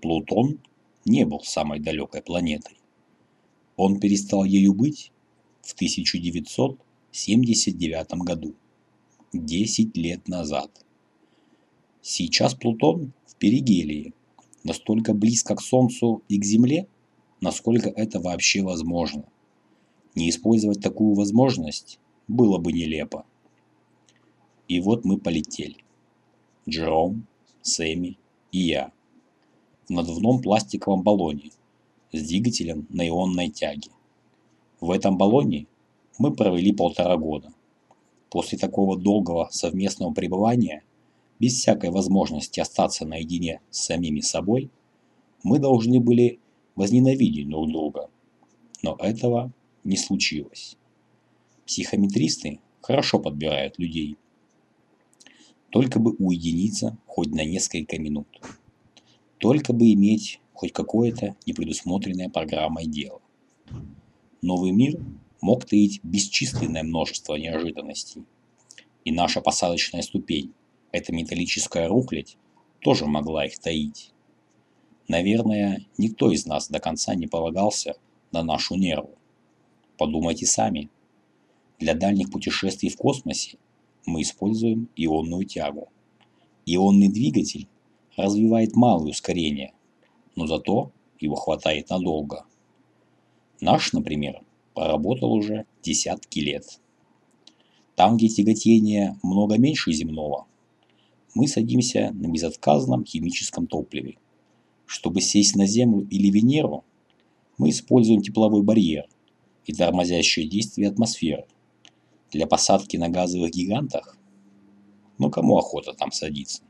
Плутон не был самой далекой планетой. Он перестал ею быть в 1979 году, 10 лет назад. Сейчас Плутон в перигелии, настолько близко к Солнцу и к Земле, насколько это вообще возможно. Не использовать такую возможность было бы нелепо. И вот мы полетели. Джером, Сэмми и я. В надувном пластиковом баллоне с двигателем на ионной тяге. В этом баллоне мы провели полтора года. После такого долгого совместного пребывания, без всякой возможности остаться наедине с самими собой, мы должны были возненавидеть друг друга. Но этого не случилось. Психометристы хорошо подбирают людей. Только бы уединиться хоть на несколько минут. Только бы иметь хоть какое-то непредусмотренное программой дело. Новый мир мог таить бесчисленное множество неожиданностей. И наша посадочная ступень, эта металлическая рухлядь, тоже могла их таить. Наверное, никто из нас до конца не полагался на нашу нерву. Подумайте сами. Для дальних путешествий в космосе мы используем ионную тягу. Ионный двигатель развивает малое ускорение, но зато его хватает надолго. Наш, например, поработал уже десятки лет. Там, где тяготение много меньше земного, мы садимся на безотказном химическом топливе – чтобы сесть на Землю или Венеру, мы используем тепловой барьер и тормозящее действие атмосферы. Для посадки на газовых гигантах, ну кому охота там садиться?